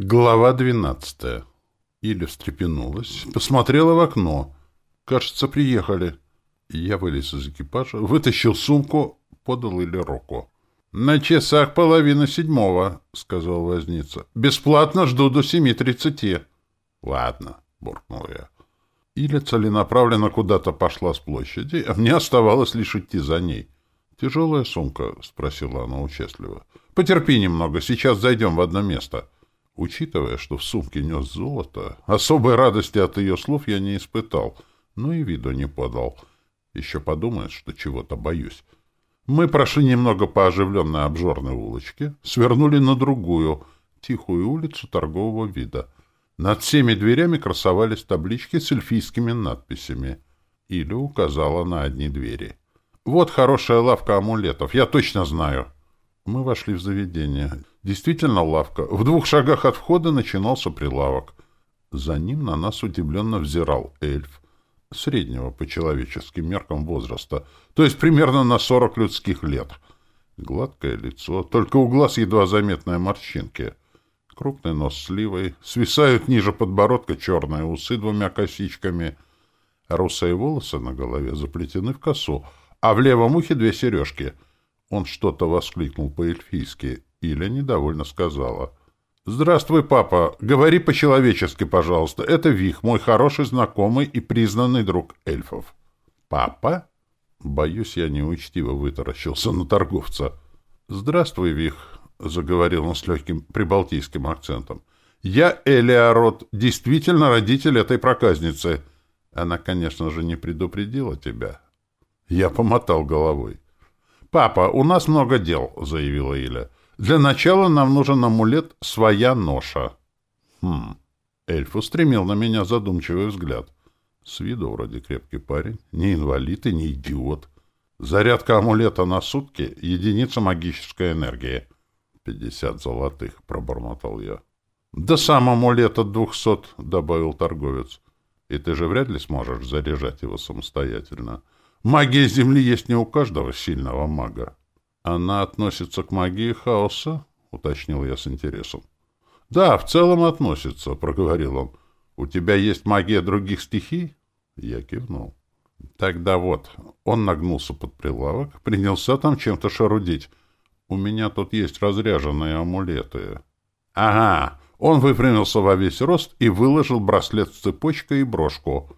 Глава двенадцатая. Иля встрепенулась, посмотрела в окно. Кажется, приехали. Я вылез из экипажа, вытащил сумку, подал Иле руку. — На часах половина седьмого, — сказал возница. — Бесплатно жду до семи тридцати. — Ладно, — буркнул я. Иля целенаправленно куда-то пошла с площади, а мне оставалось лишь идти за ней. — Тяжелая сумка? — спросила она участливо. — Потерпи немного, сейчас зайдем в одно место. — Учитывая, что в сумке нес золото, особой радости от ее слов я не испытал, но и виду не подал. Еще подумает, что чего-то боюсь. Мы прошли немного по оживленной обжорной улочке, свернули на другую, тихую улицу торгового вида. Над всеми дверями красовались таблички с эльфийскими надписями. Иля указала на одни двери. «Вот хорошая лавка амулетов, я точно знаю». Мы вошли в заведение. Действительно лавка. В двух шагах от входа начинался прилавок. За ним на нас удивленно взирал эльф. Среднего по человеческим меркам возраста. То есть примерно на сорок людских лет. Гладкое лицо, только у глаз едва заметные морщинки. Крупный нос сливой. Свисают ниже подбородка черные усы двумя косичками. Русые волосы на голове заплетены в косу, а в левом ухе две сережки — он что-то воскликнул по-эльфийски. Иля недовольно сказала. «Здравствуй, папа. Говори по-человечески, пожалуйста. Это Вих, мой хороший знакомый и признанный друг эльфов». «Папа?» Боюсь, я неучтиво вытаращился на торговца. «Здравствуй, Вих», — заговорил он с легким прибалтийским акцентом. «Я Элиарот, действительно родитель этой проказницы. Она, конечно же, не предупредила тебя». Я помотал головой. «Папа, у нас много дел», — заявила Иля. «Для начала нам нужен амулет «Своя ноша». «Хм». Эльф устремил на меня задумчивый взгляд. С виду вроде крепкий парень. Не инвалид и не идиот. Зарядка амулета на сутки — единица магической энергии. «Пятьдесят золотых», — пробормотал я. «Да сам амулет от двухсот», — добавил торговец. «И ты же вряд ли сможешь заряжать его самостоятельно». Магия Земли есть не у каждого сильного мага. Она относится к магии хаоса, уточнил я с интересом. Да, в целом относится, проговорил он. У тебя есть магия других стихий? Я кивнул. Тогда вот, он нагнулся под прилавок, принялся там чем-то шарудить. У меня тут есть разряженные амулеты. Ага, он выпрямился во весь рост и выложил браслет с цепочкой и брошку.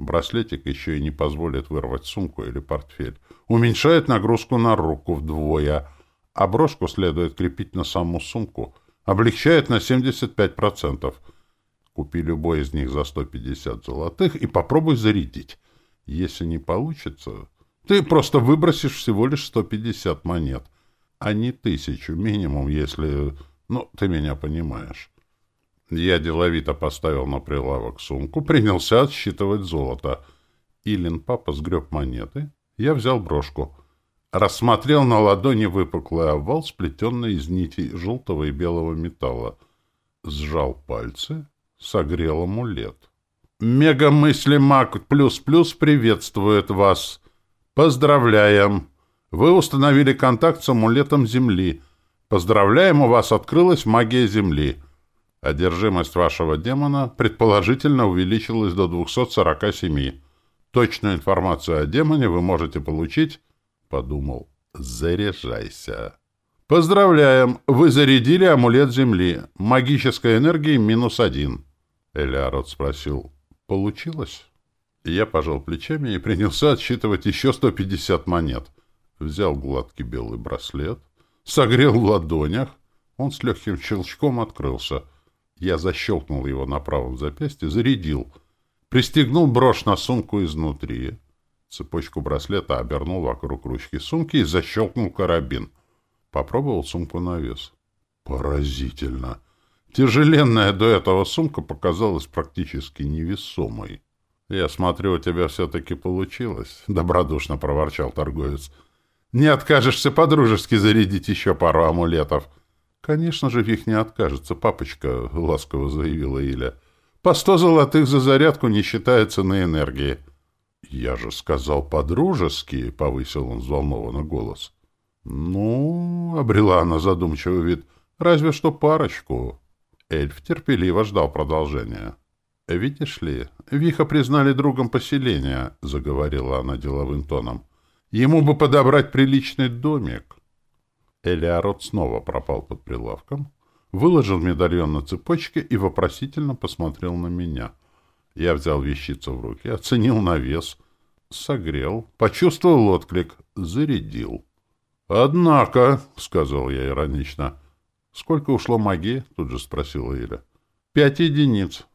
Браслетик еще и не позволит вырвать сумку или портфель. Уменьшает нагрузку на руку вдвое, а брошку следует крепить на саму сумку. Облегчает на 75%. Купи любой из них за 150 золотых и попробуй зарядить. Если не получится, ты просто выбросишь всего лишь 150 монет, а не тысячу минимум, если... Ну, ты меня понимаешь. Я деловито поставил на прилавок сумку, принялся отсчитывать золото. Илин папа сгреб монеты. Я взял брошку. Рассмотрел на ладони выпуклый овал, сплетенный из нитей желтого и белого металла. Сжал пальцы, согрел амулет. «Мега-мысли Маг Плюс-Плюс приветствует вас! Поздравляем! Вы установили контакт с амулетом Земли. Поздравляем, у вас открылась магия Земли!» Одержимость вашего демона предположительно увеличилась до 247. Точную информацию о демоне вы можете получить, подумал, заряжайся. Поздравляем, вы зарядили амулет земли. Магической энергии минус один. Элиарот спросил, получилось? Я пожал плечами и принялся отсчитывать еще 150 монет. Взял гладкий белый браслет, согрел в ладонях, он с легким щелчком открылся — я защелкнул его на правом запястье, зарядил. Пристегнул брошь на сумку изнутри. Цепочку браслета обернул вокруг ручки сумки и защелкнул карабин. Попробовал сумку на вес. Поразительно! Тяжеленная до этого сумка показалась практически невесомой. «Я смотрю, у тебя все-таки получилось», — добродушно проворчал торговец. «Не откажешься по-дружески зарядить еще пару амулетов?» «Конечно же, Вих не откажется, папочка», — ласково заявила Иля. «По сто золотых за зарядку не считается на энергии». «Я же сказал по-дружески», — повысил он взволнованно голос. «Ну...» — обрела она задумчивый вид. «Разве что парочку». Эльф терпеливо ждал продолжения. «Видишь ли, Виха признали другом поселения», — заговорила она деловым тоном. «Ему бы подобрать приличный домик». Элиарот снова пропал под прилавком, выложил медальон на цепочке и вопросительно посмотрел на меня. Я взял вещицу в руки, оценил на вес, согрел, почувствовал отклик, зарядил. «Однако», — сказал я иронично, — «сколько ушло магии?» — тут же спросила Иля. «Пять единиц».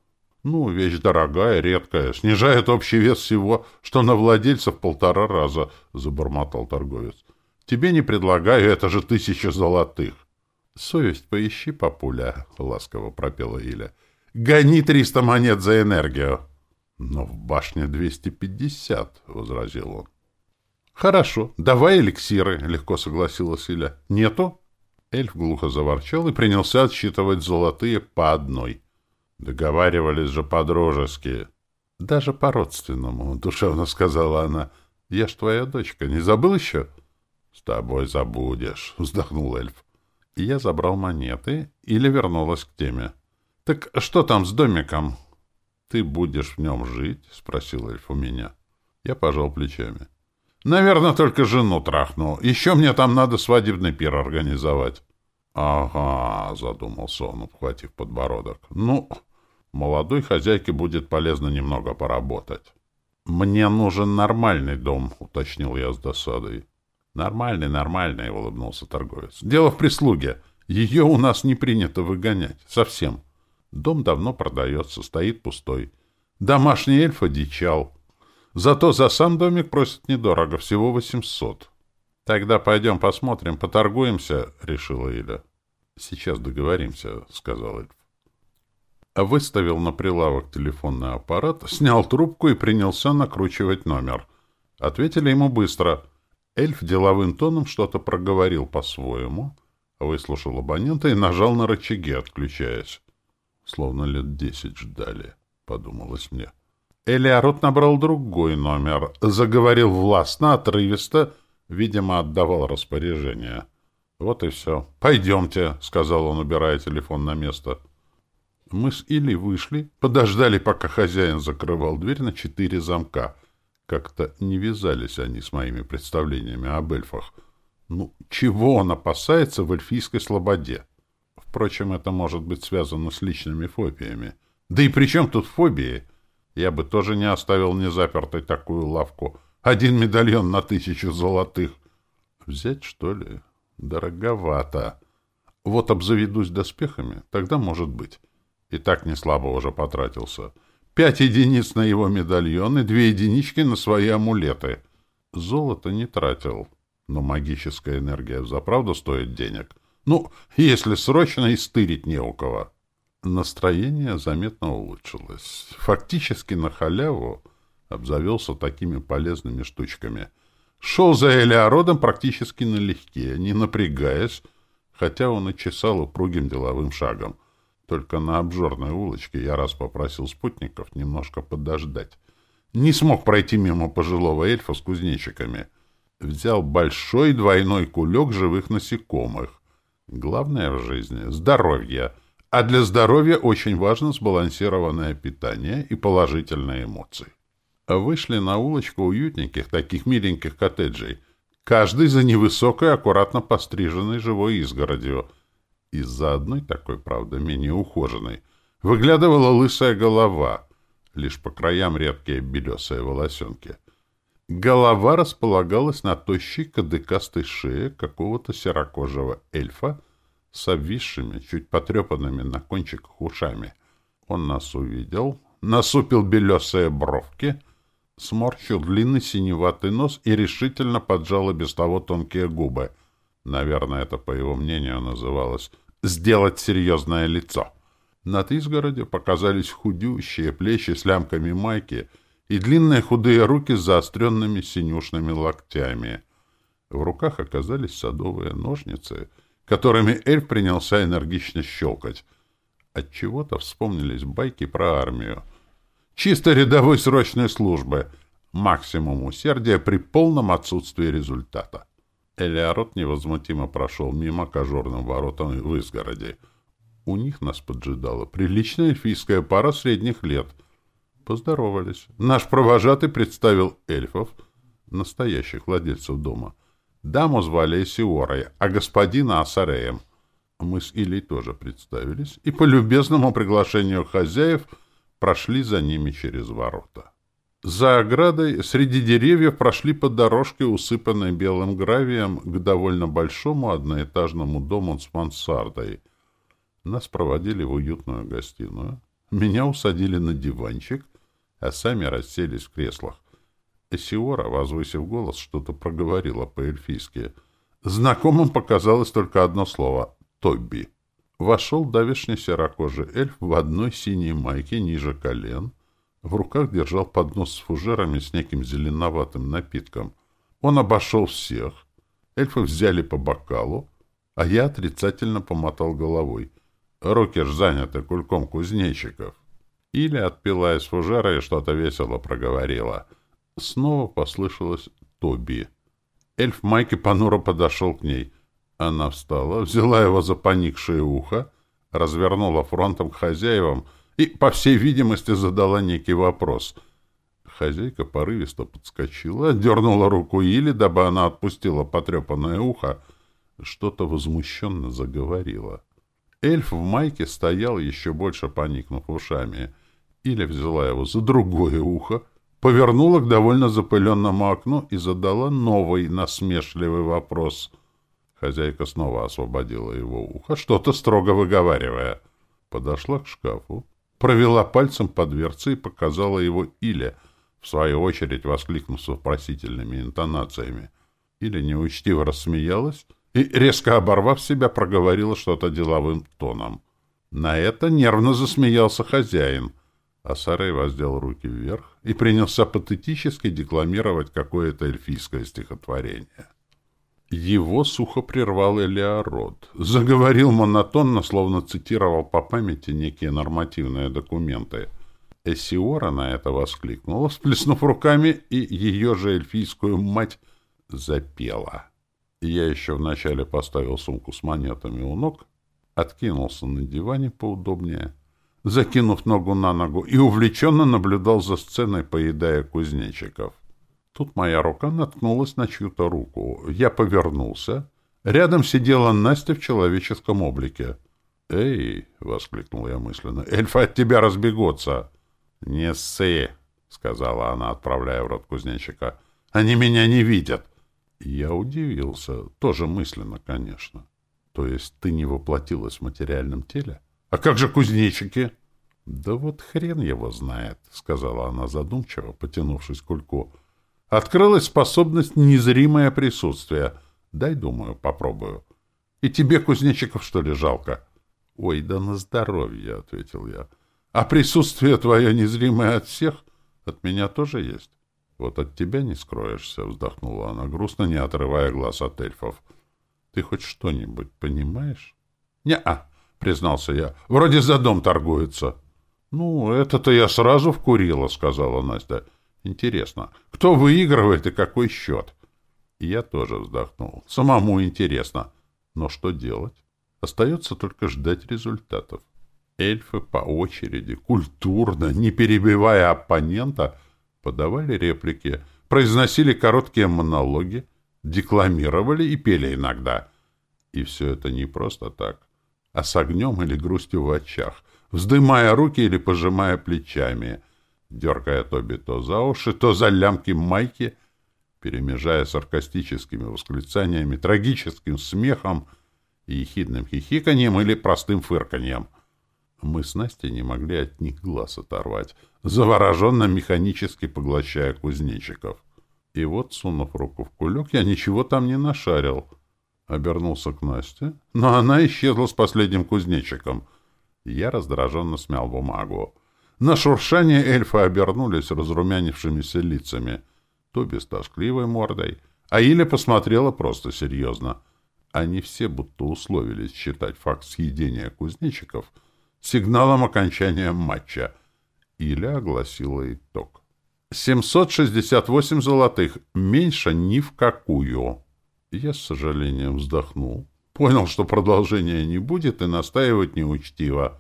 «Ну, вещь дорогая, редкая, снижает общий вес всего, что на владельцев полтора раза», — забормотал торговец. «Тебе не предлагаю, это же тысяча золотых». «Совесть поищи, папуля», — ласково пропела Иля. «Гони триста монет за энергию». «Но в башне двести пятьдесят», — возразил он. «Хорошо, давай эликсиры», — легко согласилась Иля. «Нету?» Эльф глухо заворчал и принялся отсчитывать золотые по одной. Договаривались же по-дружески. «Даже по-родственному», — душевно сказала она. «Я ж твоя дочка, не забыл еще?» «С тобой забудешь», — вздохнул эльф. И я забрал монеты или вернулась к теме. «Так что там с домиком?» «Ты будешь в нем жить?» — спросил эльф у меня. Я пожал плечами. Наверное, только жену трахнул. Еще мне там надо свадебный пир организовать. — Ага, — задумался он, обхватив подбородок. — Ну, молодой хозяйке будет полезно немного поработать. — Мне нужен нормальный дом, — уточнил я с досадой. — Нормальный, нормальный, — улыбнулся торговец. — Дело в прислуге. Ее у нас не принято выгонять. Совсем. Дом давно продается, стоит пустой. Домашний эльф одичал. Зато за сам домик просят недорого, всего восемьсот. Тогда пойдем посмотрим, поторгуемся, — решила Иля. Сейчас договоримся, — сказал эльф. Выставил на прилавок телефонный аппарат, снял трубку и принялся накручивать номер. Ответили ему быстро. Эльф деловым тоном что-то проговорил по-своему, выслушал абонента и нажал на рычаги, отключаясь. Словно лет десять ждали, — подумалось мне. — Элиарот набрал другой номер, заговорил властно, отрывисто, видимо, отдавал распоряжение. «Вот и все. Пойдемте», — сказал он, убирая телефон на место. Мы с Или вышли, подождали, пока хозяин закрывал дверь на четыре замка. Как-то не вязались они с моими представлениями об эльфах. Ну, чего он опасается в эльфийской слободе? Впрочем, это может быть связано с личными фобиями. Да и при чем тут фобии? — я бы тоже не оставил незапертой такую лавку. Один медальон на тысячу золотых. Взять, что ли? Дороговато. Вот обзаведусь доспехами, тогда может быть. И так не слабо уже потратился. Пять единиц на его медальон и две единички на свои амулеты. Золото не тратил. Но магическая энергия взаправду стоит денег. Ну, если срочно, и стырить не у кого. Настроение заметно улучшилось. Фактически на халяву обзавелся такими полезными штучками. Шел за Элеородом практически налегке, не напрягаясь, хотя он и чесал упругим деловым шагом. Только на обжорной улочке я раз попросил спутников немножко подождать. Не смог пройти мимо пожилого эльфа с кузнечиками. Взял большой двойной кулек живых насекомых. Главное в жизни — здоровье — а для здоровья очень важно сбалансированное питание и положительные эмоции. Вышли на улочку уютненьких, таких миленьких коттеджей, каждый за невысокой, аккуратно постриженной живой изгородью. Из-за одной такой, правда, менее ухоженной, выглядывала лысая голова, лишь по краям редкие белесые волосенки. Голова располагалась на тощей кадыкастой шее какого-то серокожего эльфа, с обвисшими, чуть потрепанными на кончиках ушами. Он нас увидел, насупил белесые бровки, сморщил длинный синеватый нос и решительно поджал и без того тонкие губы. Наверное, это, по его мнению, называлось «сделать серьезное лицо». Над изгородью показались худющие плечи с лямками майки и длинные худые руки с заостренными синюшными локтями. В руках оказались садовые ножницы — которыми эльф принялся энергично щелкать. От чего то вспомнились байки про армию. Чисто рядовой срочной службы. Максимум усердия при полном отсутствии результата. Элиарот невозмутимо прошел мимо к ажурным воротам в изгороди. У них нас поджидала приличная эльфийская пара средних лет. Поздоровались. Наш провожатый представил эльфов, настоящих владельцев дома. Даму звали Эсиорой, а господина Асареем. Мы с Илей тоже представились и по любезному приглашению хозяев прошли за ними через ворота. За оградой среди деревьев прошли по дорожке, усыпанной белым гравием, к довольно большому одноэтажному дому с мансардой. Нас проводили в уютную гостиную. Меня усадили на диванчик, а сами расселись в креслах. Эсиора, возвысив голос, что-то проговорила по-эльфийски. Знакомым показалось только одно слово — «Тобби». Вошел давешний серокожий эльф в одной синей майке ниже колен — в руках держал поднос с фужерами с неким зеленоватым напитком. Он обошел всех. Эльфы взяли по бокалу, а я отрицательно помотал головой. Руки ж кульком кузнечиков. Или отпила из фужера и что-то весело проговорила. Снова послышалось «Тоби». Эльф Майки понуро подошел к ней. Она встала, взяла его за поникшее ухо, развернула фронтом к хозяевам — и, по всей видимости, задала некий вопрос. Хозяйка порывисто подскочила, дернула руку Или, дабы она отпустила потрепанное ухо, что-то возмущенно заговорила. Эльф в майке стоял, еще больше поникнув ушами. Иля взяла его за другое ухо, повернула к довольно запыленному окну и задала новый насмешливый вопрос. Хозяйка снова освободила его ухо, что-то строго выговаривая. Подошла к шкафу, провела пальцем по дверце и показала его Иле, в свою очередь воскликнув с вопросительными интонациями. Иля неучтиво рассмеялась и, резко оборвав себя, проговорила что-то деловым тоном. На это нервно засмеялся хозяин, а Сарей воздел руки вверх и принялся патетически декламировать какое-то эльфийское стихотворение. Его сухо прервал Элеород. Заговорил монотонно, словно цитировал по памяти некие нормативные документы. Эсиора на это воскликнула, всплеснув руками, и ее же эльфийскую мать запела. Я еще вначале поставил сумку с монетами у ног, откинулся на диване поудобнее, закинув ногу на ногу, и увлеченно наблюдал за сценой, поедая кузнечиков. Тут моя рука наткнулась на чью-то руку. Я повернулся. Рядом сидела Настя в человеческом облике. «Эй!» — воскликнул я мысленно. «Эльфы от тебя разбегутся!» «Не ссы!» — сказала она, отправляя в рот кузнечика. «Они меня не видят!» Я удивился. Тоже мысленно, конечно. «То есть ты не воплотилась в материальном теле? А как же кузнечики?» «Да вот хрен его знает», — сказала она задумчиво, потянувшись к кульку. Открылась способность незримое присутствие. Дай, думаю, попробую. И тебе, кузнечиков, что ли, жалко? — Ой, да на здоровье, — ответил я. — А присутствие твое незримое от всех от меня тоже есть. — Вот от тебя не скроешься, — вздохнула она грустно, не отрывая глаз от эльфов. — Ты хоть что-нибудь понимаешь? — Не-а, — признался я. — Вроде за дом торгуется. — Ну, это-то я сразу вкурила, — сказала Настя. Интересно, кто выигрывает и какой счет? Я тоже вздохнул. Самому интересно. Но что делать? Остается только ждать результатов. Эльфы по очереди, культурно, не перебивая оппонента, подавали реплики, произносили короткие монологи, декламировали и пели иногда. И все это не просто так, а с огнем или грустью в очах, вздымая руки или пожимая плечами — дергая Тоби то за уши, то за лямки майки, перемежая саркастическими восклицаниями, трагическим смехом и ехидным хихиканьем или простым фырканьем. Мы с Настей не могли от них глаз оторвать, завороженно механически поглощая кузнечиков. И вот, сунув руку в кулек, я ничего там не нашарил. Обернулся к Насте, но она исчезла с последним кузнечиком. Я раздраженно смял бумагу. На шуршание эльфы обернулись разрумянившимися лицами, Тоби с тоскливой мордой, а Иля посмотрела просто серьезно. Они все будто условились считать факт съедения кузнечиков сигналом окончания матча. Иля огласила итог. 768 золотых, меньше ни в какую. Я с сожалением вздохнул. Понял, что продолжения не будет, и настаивать неучтиво.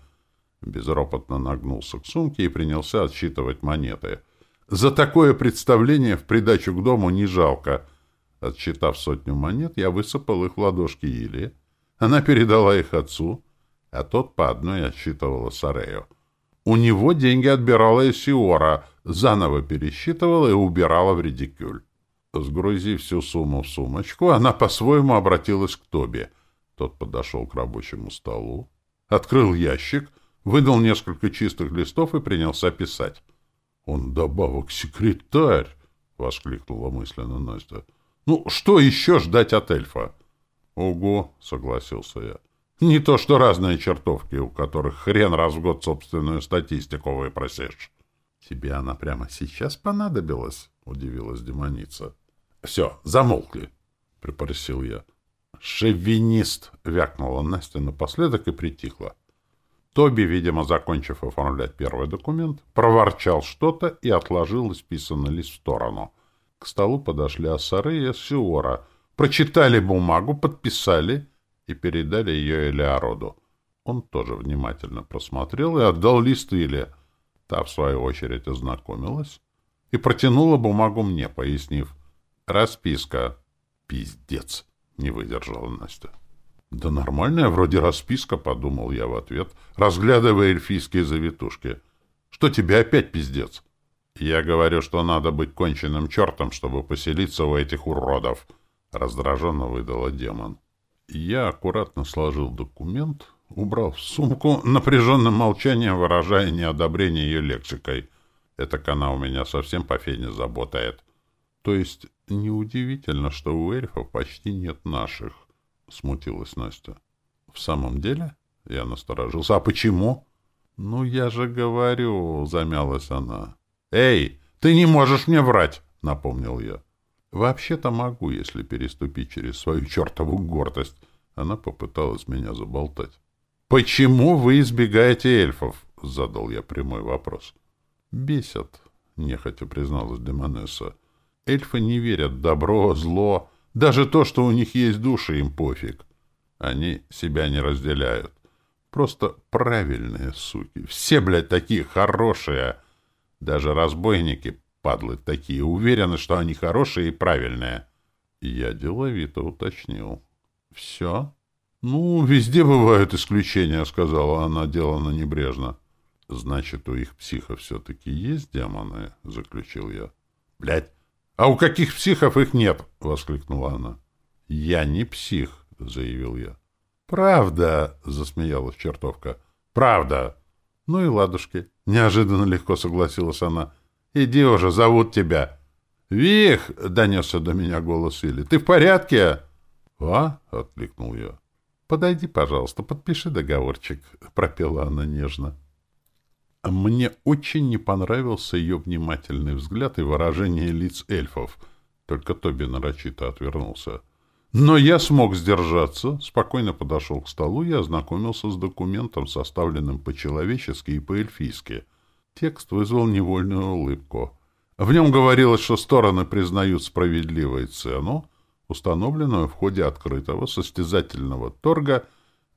Безропотно нагнулся к сумке и принялся отсчитывать монеты. За такое представление в придачу к дому не жалко. Отсчитав сотню монет, я высыпал их в ладошки Или. Она передала их отцу, а тот по одной отсчитывала Сарею. У него деньги отбирала Сиора, заново пересчитывала и убирала в редикюль. Сгрузив всю сумму в сумочку, она по-своему обратилась к Тоби. Тот подошел к рабочему столу, открыл ящик, выдал несколько чистых листов и принялся писать. — Он добавок секретарь! — воскликнула мысленно Настя. — Ну, что еще ждать от эльфа? — Ого! — согласился я. Не то что разные чертовки, у которых хрен раз в год собственную статистику выпросишь. — Тебе она прямо сейчас понадобилась? — удивилась демоница. — Все, замолкли, — припоросил я. — Шовинист! — вякнула Настя напоследок и притихла. Тоби, видимо, закончив оформлять первый документ, проворчал что-то и отложил исписанный лист в сторону. К столу подошли Асары и Сиора, прочитали бумагу, подписали — и передали ее Элеороду. Он тоже внимательно просмотрел и отдал лист Иле. Та, в свою очередь, ознакомилась и протянула бумагу мне, пояснив. «Расписка». «Пиздец!» — не выдержала Настя. «Да нормальная вроде расписка», — подумал я в ответ, разглядывая эльфийские завитушки. «Что тебе опять пиздец?» «Я говорю, что надо быть конченным чертом, чтобы поселиться у этих уродов», — раздраженно выдала демон. Я аккуратно сложил документ, убрал в сумку, напряженным молчанием выражая неодобрение ее лексикой. Это она у меня совсем по фене заботает. То есть неудивительно, что у эльфов почти нет наших, — смутилась Настя. — В самом деле? — я насторожился. — А почему? — Ну, я же говорю, — замялась она. — Эй, ты не можешь мне врать, — напомнил я. Вообще-то могу, если переступить через свою чертову гордость. Она попыталась меня заболтать. «Почему вы избегаете эльфов?» — задал я прямой вопрос. «Бесят», — нехотя призналась Демонесса. «Эльфы не верят в добро, зло. Даже то, что у них есть души, им пофиг. Они себя не разделяют. Просто правильные суки. Все, блядь, такие хорошие. Даже разбойники падлы такие, уверены, что они хорошие и правильные. Я деловито уточнил. — Все? — Ну, везде бывают исключения, — сказала она, делано небрежно. — Значит, у их психов все-таки есть демоны? — заключил я. — Блядь! А у каких психов их нет? — воскликнула она. — Я не псих, — заявил я. — Правда, — засмеялась чертовка. — Правда. — Ну и ладушки. Неожиданно легко согласилась она. — Иди уже, зовут тебя. Вих, донесся до меня голос Или. Ты в порядке? А? откликнул я. Подойди, пожалуйста, подпиши договорчик, пропела она нежно. Мне очень не понравился ее внимательный взгляд и выражение лиц эльфов. Только Тоби нарочито отвернулся. Но я смог сдержаться, спокойно подошел к столу и ознакомился с документом, составленным по-человечески и по-эльфийски — Текст вызвал невольную улыбку. В нем говорилось, что стороны признают справедливой цену, установленную в ходе открытого состязательного торга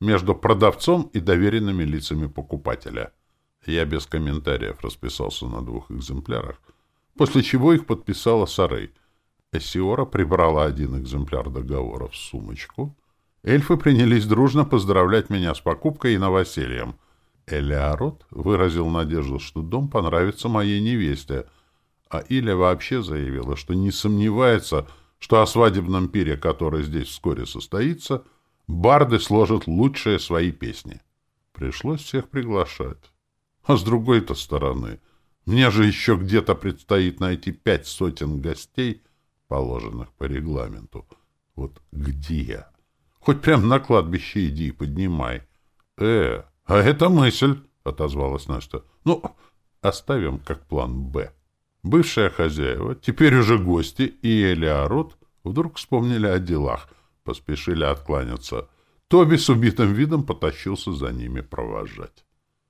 между продавцом и доверенными лицами покупателя. Я без комментариев расписался на двух экземплярах, после чего их подписала Сарей. Эсиора прибрала один экземпляр договора в сумочку. Эльфы принялись дружно поздравлять меня с покупкой и новосельем — Элеород выразил надежду, что дом понравится моей невесте, а Иля вообще заявила, что не сомневается, что о свадебном пире, который здесь вскоре состоится, барды сложат лучшие свои песни. Пришлось всех приглашать. А с другой-то стороны, мне же еще где-то предстоит найти пять сотен гостей, положенных по регламенту. Вот где? Хоть прям на кладбище иди и поднимай. Э, — А это мысль, — отозвалась Настя. — Ну, оставим как план «Б». Бывшая хозяева, теперь уже гости и Элиарот вдруг вспомнили о делах, поспешили откланяться. Тоби с убитым видом потащился за ними провожать.